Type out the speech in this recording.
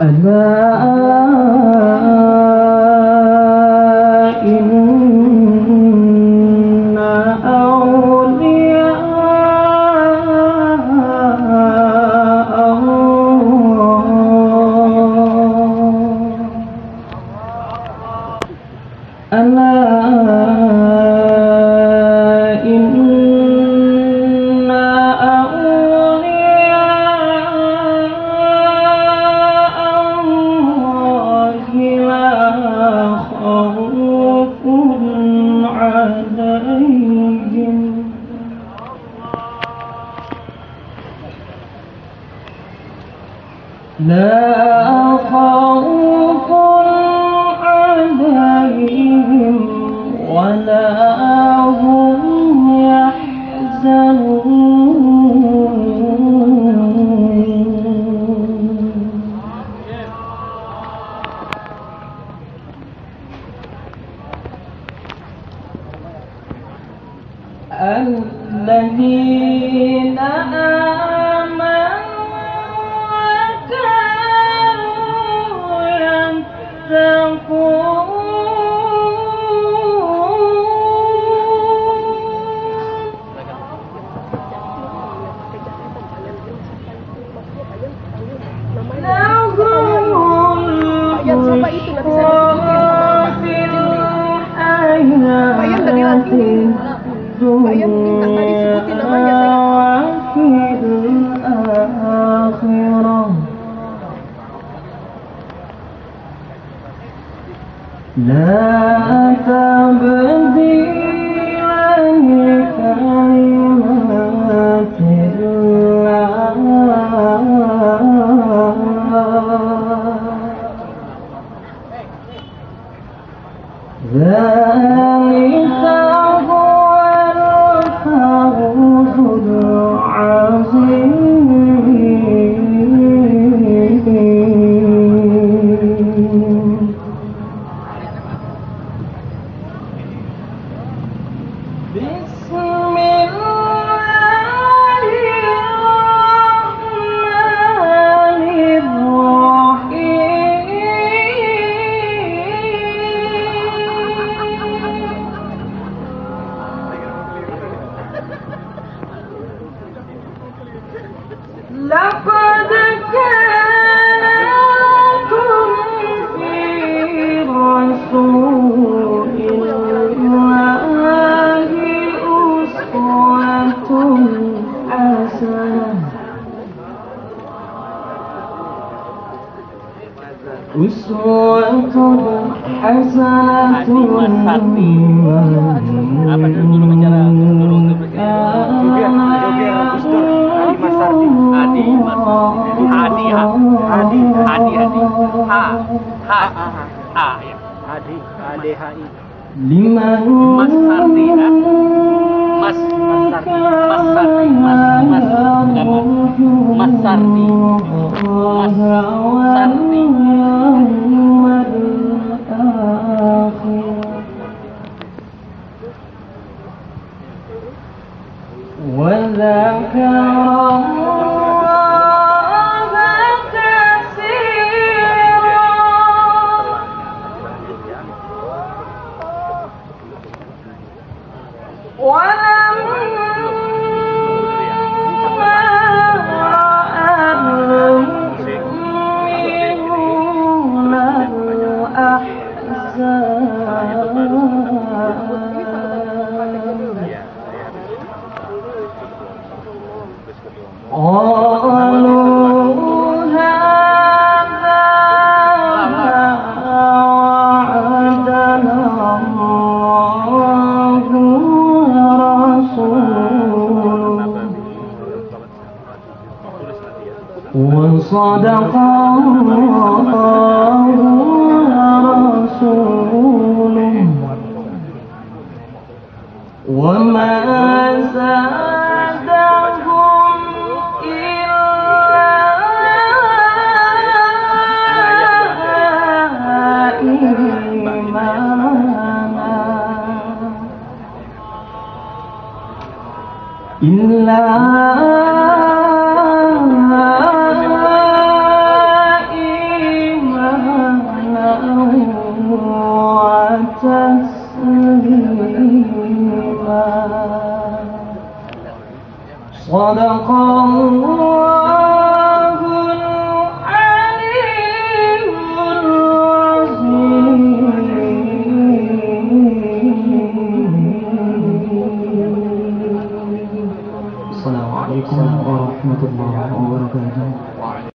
اللہ La apa itu nggak bisa Mbak Yan dari nanti Mbak Yan mungkin nggak tadi sebutin namanya لا تبديل ذلك Uswatun hasanatun Apa dulu bicara dulu untuk Adi Adi Adi Adi Adi Ha Ha Ha ya Adi Adi H I Mas Sardi Mas Mas Sardi Mas Mas Mas Sardi Mas Sardi What? صدق الله. ورسوله وما زادهم إلا إيمانا. إلا صدق الله.